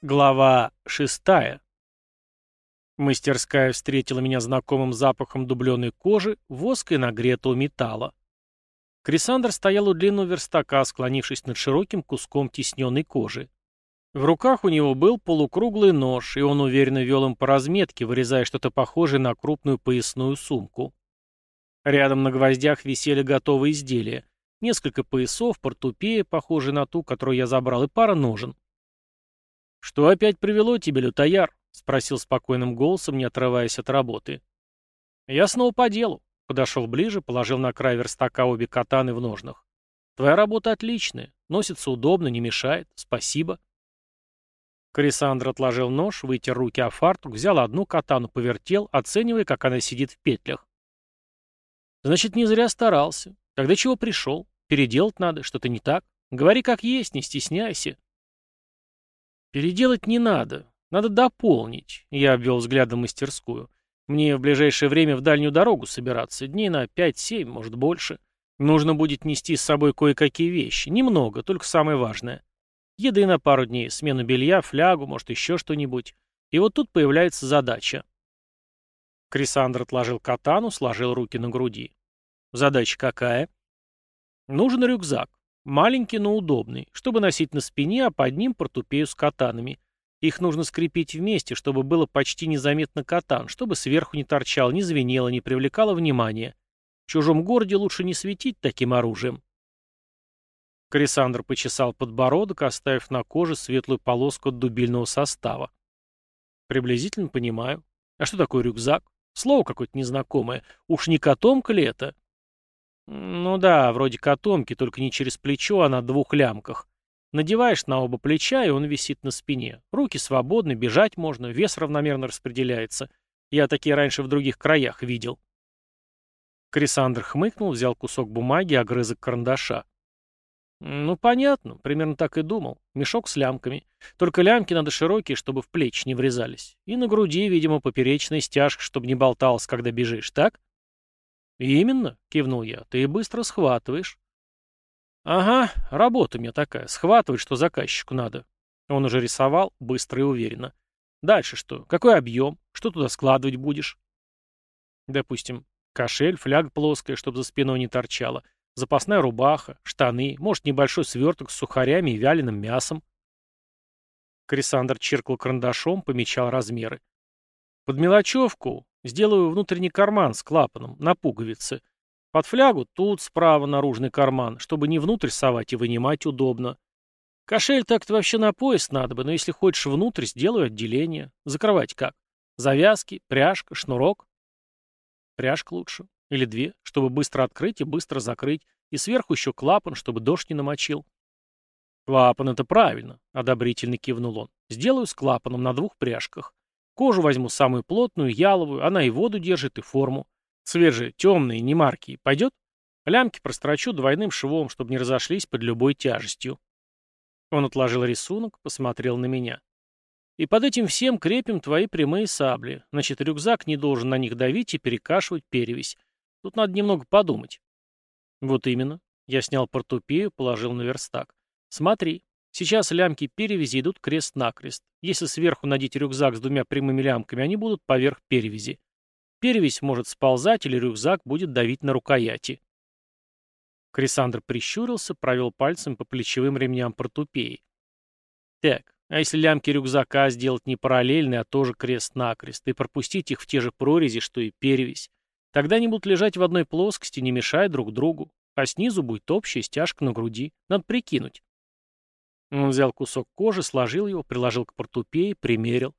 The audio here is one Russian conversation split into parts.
Глава шестая. Мастерская встретила меня знакомым запахом дубленой кожи, воска и нагретого металла. Крисандр стоял у длинного верстака, склонившись над широким куском тисненной кожи. В руках у него был полукруглый нож, и он уверенно вел им по разметке, вырезая что-то похожее на крупную поясную сумку. Рядом на гвоздях висели готовые изделия. Несколько поясов, портупея, похожие на ту, которую я забрал, и пара ножен. «Что опять привело тебя, лютояр?» — спросил спокойным голосом, не отрываясь от работы. «Я снова по делу», — подошел ближе, положил на край верстака обе катаны в ножнах. «Твоя работа отличная, носится удобно, не мешает. Спасибо». Корисандр отложил нож, вытер руки о фартук, взял одну катану, повертел, оценивая, как она сидит в петлях. «Значит, не зря старался. Тогда чего пришел? Переделать надо, что-то не так. Говори как есть, не стесняйся». Переделать не надо. Надо дополнить. Я обвел взглядом мастерскую. Мне в ближайшее время в дальнюю дорогу собираться. Дней на 5-7, может больше. Нужно будет нести с собой кое-какие вещи. Немного, только самое важное. Еды на пару дней, смену белья, флягу, может еще что-нибудь. И вот тут появляется задача. Крисандр отложил катану, сложил руки на груди. Задача какая? Нужен рюкзак. Маленький, но удобный, чтобы носить на спине, а под ним портупею с катанами. Их нужно скрепить вместе, чтобы было почти незаметно катан, чтобы сверху не торчал, не звенело, не привлекало внимания. В чужом городе лучше не светить таким оружием. Крисандр почесал подбородок, оставив на коже светлую полоску от дубильного состава. Приблизительно понимаю. А что такое рюкзак? Слово какое-то незнакомое. Уж не котомка ли это? Ну да, вроде котомки, только не через плечо, а на двух лямках. Надеваешь на оба плеча, и он висит на спине. Руки свободны, бежать можно, вес равномерно распределяется. Я такие раньше в других краях видел. Крисандр хмыкнул, взял кусок бумаги, огрызок карандаша. Ну, понятно, примерно так и думал. Мешок с лямками. Только лямки надо широкие, чтобы в плечи не врезались. И на груди, видимо, поперечная стяжка, чтобы не болталась, когда бежишь, так? «Именно», — кивнул я, — «ты быстро схватываешь». «Ага, работа у меня такая, схватывать, что заказчику надо». Он уже рисовал, быстро и уверенно. «Дальше что? Какой объем? Что туда складывать будешь?» «Допустим, кошель, фляга плоская, чтобы за спиной не торчала, запасная рубаха, штаны, может, небольшой сверток с сухарями и вяленым мясом». Крисандр чиркал карандашом, помечал размеры. «Под мелочевку Сделаю внутренний карман с клапаном, на пуговице. Под флягу тут справа наружный карман, чтобы не внутрь совать и вынимать удобно. Кошель так-то вообще на пояс надо бы, но если хочешь внутрь, сделаю отделение. Закрывать как? Завязки, пряжка, шнурок? Пряжка лучше. Или две, чтобы быстро открыть и быстро закрыть. И сверху еще клапан, чтобы дождь не намочил. Клапан — это правильно, — одобрительно кивнул он. Сделаю с клапаном на двух пряжках. Кожу возьму самую плотную, яловую, она и воду держит, и форму. Цвет же темный, не марки. Пойдет? Лямки прострочу двойным швом, чтобы не разошлись под любой тяжестью. Он отложил рисунок, посмотрел на меня. И под этим всем крепим твои прямые сабли. Значит, рюкзак не должен на них давить и перекашивать перевесь. Тут надо немного подумать. Вот именно. Я снял портупею, положил на верстак. Смотри, Сейчас лямки перевязи идут крест-накрест. Если сверху надеть рюкзак с двумя прямыми лямками, они будут поверх перевязи. Перевязь может сползать, или рюкзак будет давить на рукояти. Крисандр прищурился, провел пальцем по плечевым ремням портупеи. Так, а если лямки рюкзака сделать не параллельные, а тоже крест-накрест, и пропустить их в те же прорези, что и перевязь, тогда они будут лежать в одной плоскости, не мешая друг другу, а снизу будет общая стяжка на груди. Надо прикинуть. Он взял кусок кожи, сложил его, приложил к портупее, примерил.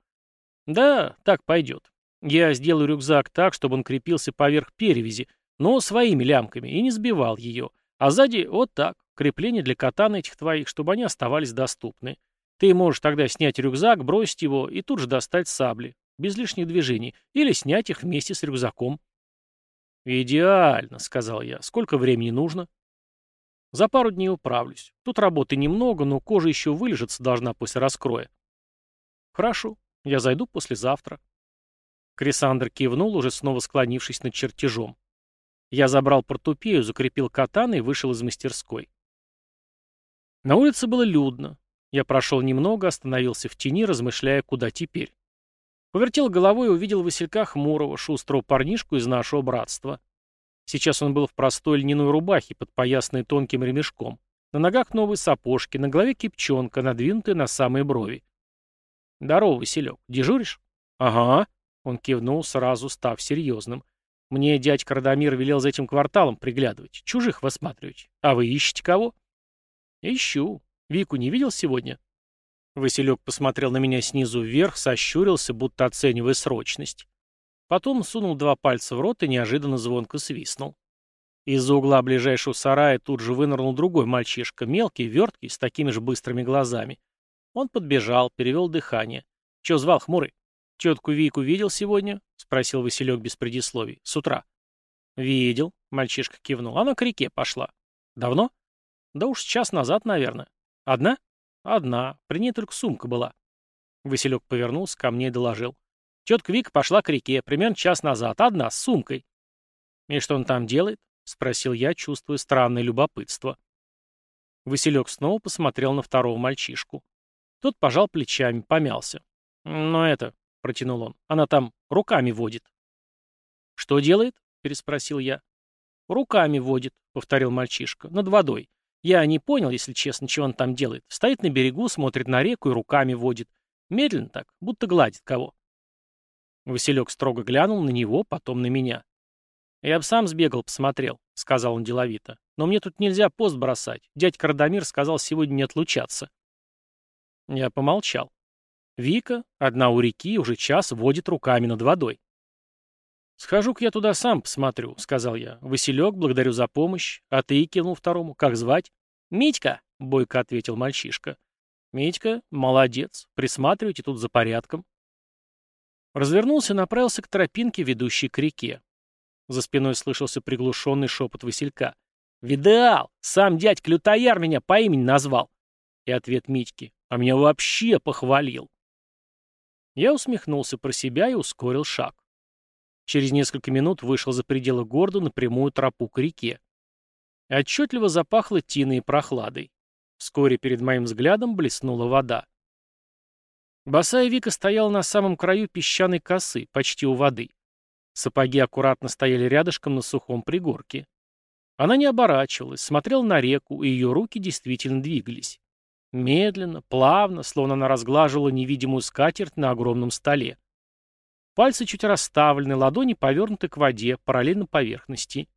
Да, так пойдет. Я сделаю рюкзак так, чтобы он крепился поверх перевязи, но своими лямками, и не сбивал ее. А сзади вот так, крепление для катана этих твоих, чтобы они оставались доступны. Ты можешь тогда снять рюкзак, бросить его и тут же достать сабли, без лишних движений, или снять их вместе с рюкзаком. «Идеально», — сказал я. «Сколько времени нужно?» За пару дней управлюсь. Тут работы немного, но кожа еще вылежаться должна после раскроя. Хорошо, я зайду послезавтра. Крисандр кивнул, уже снова склонившись над чертежом. Я забрал портупею, закрепил катан и вышел из мастерской. На улице было людно. Я прошел немного, остановился в тени, размышляя, куда теперь. Повертел головой и увидел Василька Хмурого, шустрого парнишку из нашего братства. Сейчас он был в простой льняной рубахе, подпоясанной тонким ремешком. На ногах новые сапожки, на голове кипчонка, надвинутая на самые брови. «Здорово, Василек. Дежуришь?» «Ага», — он кивнул, сразу став серьезным. «Мне дядька Радомир велел за этим кварталом приглядывать, чужих высматривать. А вы ищете кого?» «Ищу. Вику не видел сегодня?» Василек посмотрел на меня снизу вверх, сощурился, будто оценивая срочность. Потом сунул два пальца в рот и неожиданно звонко свистнул. Из-за угла ближайшего сарая тут же вынырнул другой мальчишка, мелкий, верткий, с такими же быстрыми глазами. Он подбежал, перевел дыхание. «Че звал, хмурый?» «Тетку Вику видел сегодня?» — спросил Василек без предисловий. «С утра». «Видел», — мальчишка кивнул. «Она к реке пошла». «Давно?» «Да уж час назад, наверное». «Одна?» «Одна. При ней только сумка была». Василек повернулся ко мне и доложил. Тетка Вика пошла к реке примерно час назад, одна, с сумкой. «И что он там делает?» — спросил я, чувствуя странное любопытство. Василек снова посмотрел на второго мальчишку. Тот пожал плечами, помялся. «Но это...» — протянул он. «Она там руками водит». «Что делает?» — переспросил я. «Руками водит», — повторил мальчишка, — «над водой. Я не понял, если честно, чего он там делает. Стоит на берегу, смотрит на реку и руками водит. Медленно так, будто гладит кого». Василек строго глянул на него, потом на меня. «Я бы сам сбегал, посмотрел», — сказал он деловито. «Но мне тут нельзя пост бросать. Дядька Радомир сказал сегодня не отлучаться». Я помолчал. Вика, одна у реки, уже час водит руками над водой. «Схожу-ка я туда сам посмотрю», — сказал я. «Василек, благодарю за помощь. А ты?» — кивнул второму. «Как звать?» «Митька», — бойко ответил мальчишка. «Митька, молодец. Присматривайте тут за порядком». Развернулся и направился к тропинке, ведущей к реке. За спиной слышался приглушенный шепот Василька. «Видал! Сам дядька Лютояр меня по имени назвал!» И ответ Митьки. «А меня вообще похвалил!» Я усмехнулся про себя и ускорил шаг. Через несколько минут вышел за пределы города на прямую тропу к реке. Отчетливо запахло тиной и прохладой. Вскоре перед моим взглядом блеснула вода. Босая Вика стояла на самом краю песчаной косы, почти у воды. Сапоги аккуратно стояли рядышком на сухом пригорке. Она не оборачивалась, смотрела на реку, и ее руки действительно двигались. Медленно, плавно, словно она разглаживала невидимую скатерть на огромном столе. Пальцы чуть расставлены, ладони повернуты к воде, параллельно поверхности.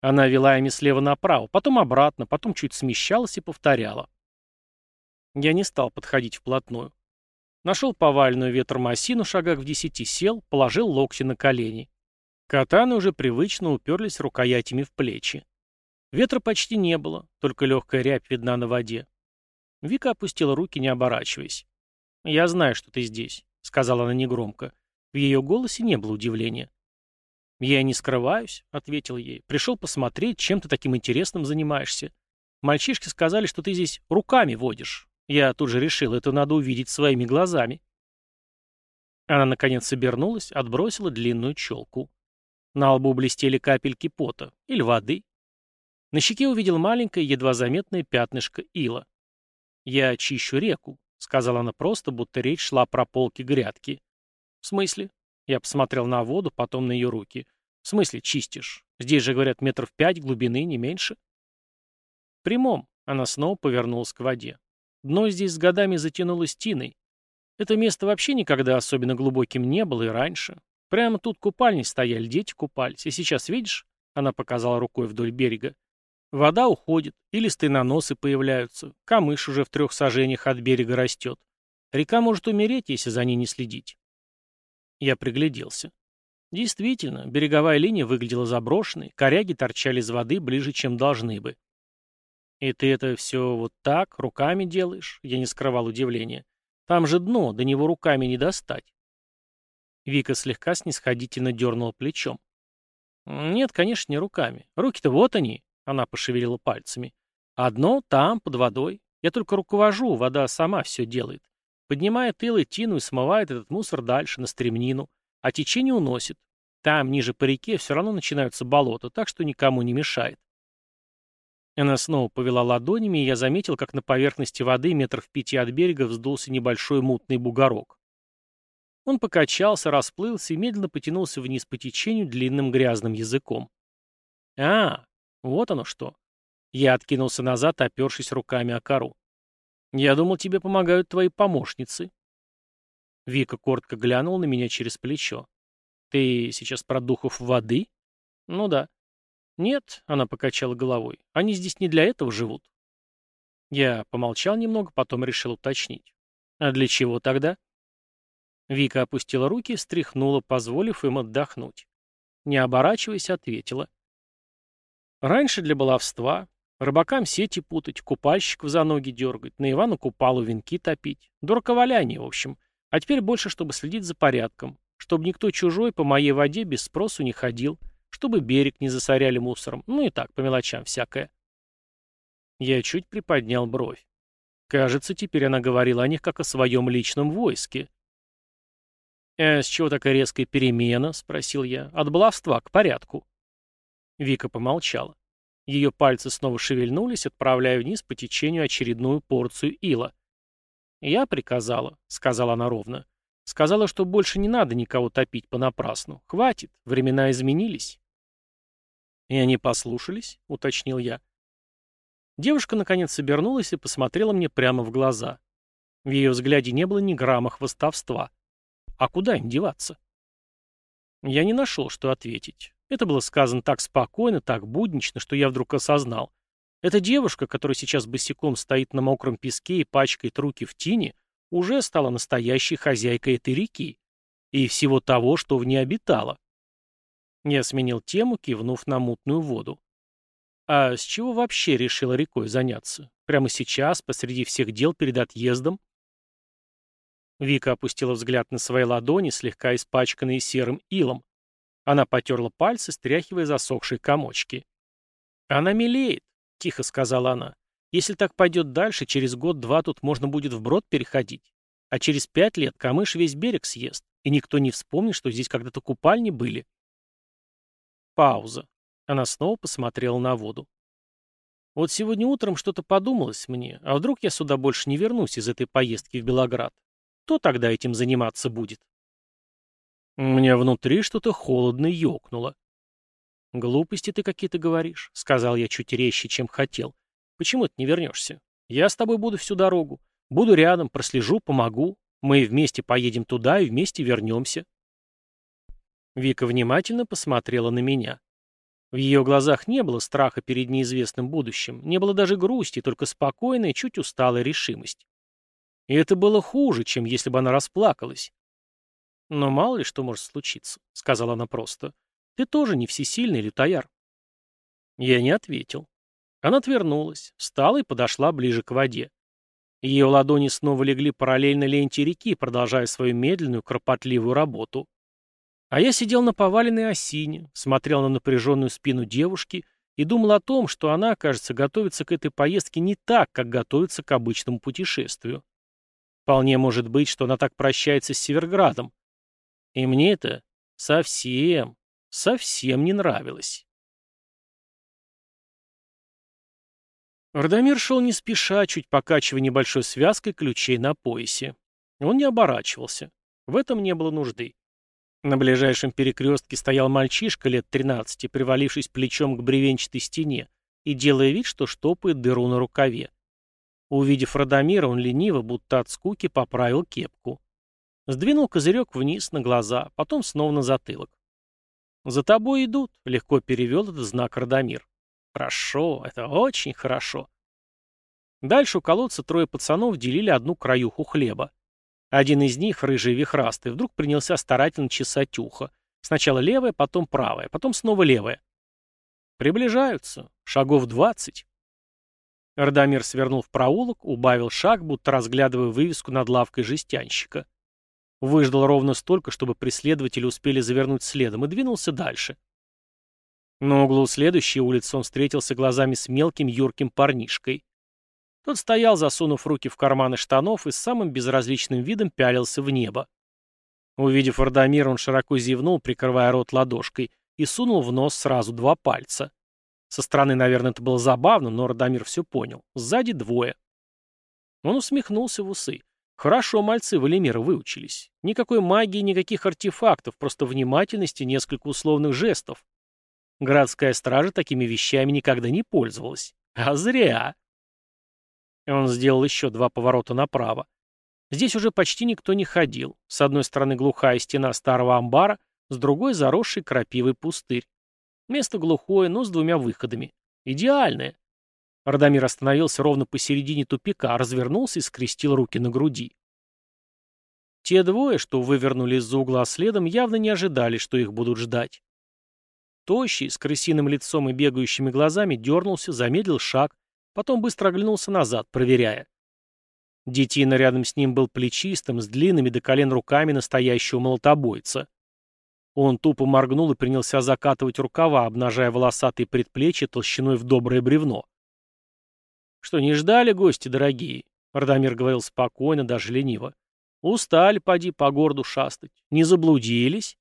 Она вела ими слева направо, потом обратно, потом чуть смещалась и повторяла. Я не стал подходить вплотную. Нашел поваленную ветром осину, шагах в десяти сел, положил локти на колени. Катаны уже привычно уперлись рукоятями в плечи. Ветра почти не было, только легкая рябь видна на воде. Вика опустила руки, не оборачиваясь. «Я знаю, что ты здесь», — сказала она негромко. В ее голосе не было удивления. «Я не скрываюсь», — ответил ей. «Пришел посмотреть, чем ты таким интересным занимаешься. Мальчишки сказали, что ты здесь руками водишь. Я тут же решил, это надо увидеть своими глазами. Она, наконец, обернулась, отбросила длинную челку. На лбу блестели капельки пота или воды. На щеке увидел маленькое, едва заметное пятнышко ила. «Я чищу реку», — сказала она просто, будто речь шла про полки грядки. «В смысле?» Я посмотрел на воду, потом на ее руки. «В смысле чистишь? Здесь же, говорят, метров пять глубины, не меньше». «В прямом», — она снова повернулась к воде. Дно здесь с годами затянулось тиной. Это место вообще никогда особенно глубоким не было и раньше. Прямо тут купальни стояли, дети купались. И сейчас, видишь, она показала рукой вдоль берега, вода уходит, и листы наносы появляются, камыш уже в трех сажениях от берега растет. Река может умереть, если за ней не следить. Я пригляделся. Действительно, береговая линия выглядела заброшенной, коряги торчали из воды ближе, чем должны бы. «И ты это все вот так, руками делаешь?» Я не скрывал удивления. «Там же дно, до него руками не достать». Вика слегка снисходительно дернула плечом. «Нет, конечно, не руками. Руки-то вот они», — она пошевелила пальцами. «Одно там, под водой. Я только руковожу, вода сама все делает. Поднимает ил и тину и смывает этот мусор дальше, на стремнину. А течение уносит. Там, ниже по реке, все равно начинаются болота, так что никому не мешает. Она снова повела ладонями, и я заметил, как на поверхности воды метров в пяти от берега вздулся небольшой мутный бугорок. Он покачался, расплылся и медленно потянулся вниз по течению длинным грязным языком. А, вот оно что. Я откинулся назад, опершись руками о кору. Я думал, тебе помогают твои помощницы. Вика коротко глянула на меня через плечо. Ты сейчас про духов воды? Ну да. «Нет», — она покачала головой, — «они здесь не для этого живут». Я помолчал немного, потом решил уточнить. «А для чего тогда?» Вика опустила руки, встряхнула, позволив им отдохнуть. Не оборачиваясь, ответила. «Раньше для баловства, рыбакам сети путать, купальщиков за ноги дергать, на Ивану Купалу венки топить. Дураковаляние, в общем. А теперь больше, чтобы следить за порядком, чтобы никто чужой по моей воде без спросу не ходил, чтобы берег не засоряли мусором, ну и так, по мелочам всякое. Я чуть приподнял бровь. Кажется, теперь она говорила о них как о своем личном войске. «А с чего такая резкая перемена?» — спросил я. «От баловства к порядку». Вика помолчала. Ее пальцы снова шевельнулись, отправляя вниз по течению очередную порцию ила. «Я приказала», — сказала она ровно. Сказала, что больше не надо никого топить понапрасну. Хватит, времена изменились. И они послушались, уточнил я. Девушка наконец обернулась и посмотрела мне прямо в глаза. В ее взгляде не было ни грамма хвостовства. А куда им деваться? Я не нашел, что ответить. Это было сказано так спокойно, так буднично, что я вдруг осознал. Эта девушка, которая сейчас босиком стоит на мокром песке и пачкает руки в тине, уже стала настоящей хозяйкой этой реки и всего того, что в ней обитало. Я сменил тему, кивнув на мутную воду. А с чего вообще решила рекой заняться? Прямо сейчас, посреди всех дел перед отъездом? Вика опустила взгляд на свои ладони, слегка испачканные серым илом. Она потерла пальцы, стряхивая засохшие комочки. «Она мелеет», — тихо сказала она. Если так пойдет дальше, через год-два тут можно будет вброд переходить. А через пять лет камыш весь берег съест, и никто не вспомнит, что здесь когда-то купальни были. Пауза. Она снова посмотрела на воду. Вот сегодня утром что-то подумалось мне, а вдруг я сюда больше не вернусь из этой поездки в Белоград? Кто тогда этим заниматься будет? Меня внутри что-то холодно ёкнуло. «Глупости ты какие-то говоришь», — сказал я чуть резче, чем хотел. Почему ты не вернешься? Я с тобой буду всю дорогу. Буду рядом, прослежу, помогу. Мы вместе поедем туда и вместе вернемся. Вика внимательно посмотрела на меня. В ее глазах не было страха перед неизвестным будущим, не было даже грусти, только спокойная, чуть усталая решимость. И это было хуже, чем если бы она расплакалась. «Но мало ли что может случиться», — сказала она просто. «Ты тоже не всесильный лютояр». Я не ответил. Она отвернулась, встала и подошла ближе к воде. Ее ладони снова легли параллельно ленте реки, продолжая свою медленную, кропотливую работу. А я сидел на поваленной осине, смотрел на напряженную спину девушки и думал о том, что она, кажется, готовится к этой поездке не так, как готовится к обычному путешествию. Вполне может быть, что она так прощается с Северградом. И мне это совсем, совсем не нравилось. Радомир шел не спеша, чуть покачивая небольшой связкой ключей на поясе. Он не оборачивался. В этом не было нужды. На ближайшем перекрестке стоял мальчишка лет 13, привалившись плечом к бревенчатой стене и делая вид, что штопает дыру на рукаве. Увидев Радомира, он лениво, будто от скуки, поправил кепку. Сдвинул козырек вниз на глаза, потом снова на затылок. «За тобой идут», — легко перевел этот знак Радомир. Хорошо, это очень хорошо. Дальше у колодца трое пацанов делили одну краюху хлеба. Один из них, рыжий вихрастый, вдруг принялся старательно чесать ухо. Сначала левое, потом правое, потом снова левое. Приближаются. Шагов двадцать. Радомир свернул в проулок, убавил шаг, будто разглядывая вывеску над лавкой жестянщика. Выждал ровно столько, чтобы преследователи успели завернуть следом, и двинулся дальше. На углу следующей улицы он встретился глазами с мелким юрким парнишкой. Тот стоял, засунув руки в карманы штанов и с самым безразличным видом пялился в небо. Увидев Вардамира, он широко зевнул, прикрывая рот ладошкой, и сунул в нос сразу два пальца. Со стороны, наверное, это было забавно, но Радомир все понял. Сзади двое. Он усмехнулся в усы. Хорошо мальцы Валимира выучились. Никакой магии, никаких артефактов, просто внимательность и несколько условных жестов. Городская стража такими вещами никогда не пользовалась. А зря. Он сделал еще два поворота направо. Здесь уже почти никто не ходил. С одной стороны глухая стена старого амбара, с другой заросший крапивый пустырь. Место глухое, но с двумя выходами. Идеальное. Радомир остановился ровно посередине тупика, развернулся и скрестил руки на груди. Те двое, что вывернули из-за угла следом, явно не ожидали, что их будут ждать. Тощий, с крысиным лицом и бегающими глазами, дернулся, замедлил шаг, потом быстро оглянулся назад, проверяя. Детина рядом с ним был плечистым, с длинными до колен руками настоящего молотобойца. Он тупо моргнул и принялся закатывать рукава, обнажая волосатые предплечья толщиной в доброе бревно. «Что, не ждали гости, дорогие?» Радомир говорил спокойно, даже лениво. «Устали, поди, по городу шастать. Не заблудились?»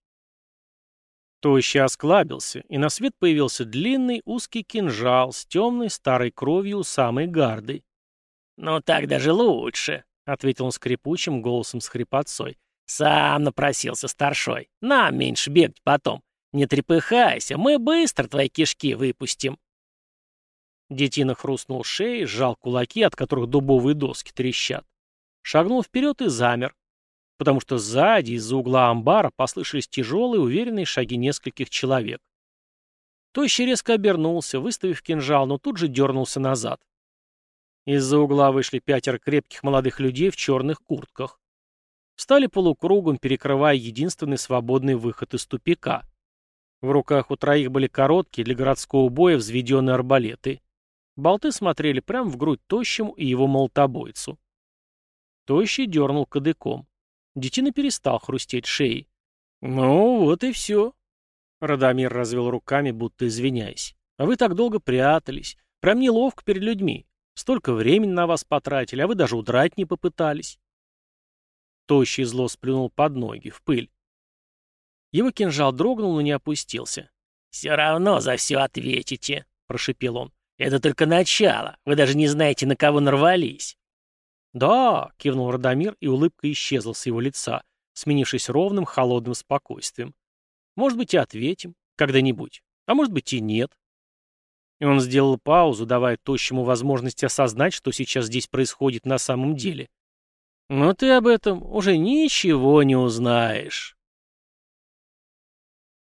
Тощий осклабился, и на свет появился длинный узкий кинжал с темной старой кровью у самой гарды. «Ну так даже лучше», — ответил он скрипучим голосом с хрипотцой. «Сам напросился старшой. Нам меньше бегать потом. Не трепыхайся, мы быстро твои кишки выпустим». Детина хрустнул шеей, сжал кулаки, от которых дубовые доски трещат. Шагнул вперед и замер, потому что сзади, из-за угла амбара, послышались тяжелые, уверенные шаги нескольких человек. Тощий резко обернулся, выставив кинжал, но тут же дернулся назад. Из-за угла вышли пятеро крепких молодых людей в черных куртках. Встали полукругом, перекрывая единственный свободный выход из тупика. В руках у троих были короткие для городского боя взведенные арбалеты. Болты смотрели прямо в грудь тощему и его молотобойцу. Тощий дернул кадыком. Детина перестал хрустеть шеей. «Ну, вот и все». Радомир развел руками, будто извиняясь. «А вы так долго прятались. Прям неловко перед людьми. Столько времени на вас потратили, а вы даже удрать не попытались». Тощий зло сплюнул под ноги, в пыль. Его кинжал дрогнул, но не опустился. «Все равно за все ответите», — прошипел он. Это только начало. Вы даже не знаете, на кого нарвались. Да, кивнул Радомир, и улыбка исчезла с его лица, сменившись ровным, холодным спокойствием. Может быть, и ответим. Когда-нибудь. А может быть, и нет. И он сделал паузу, давая тощему возможность осознать, что сейчас здесь происходит на самом деле. Но ты об этом уже ничего не узнаешь.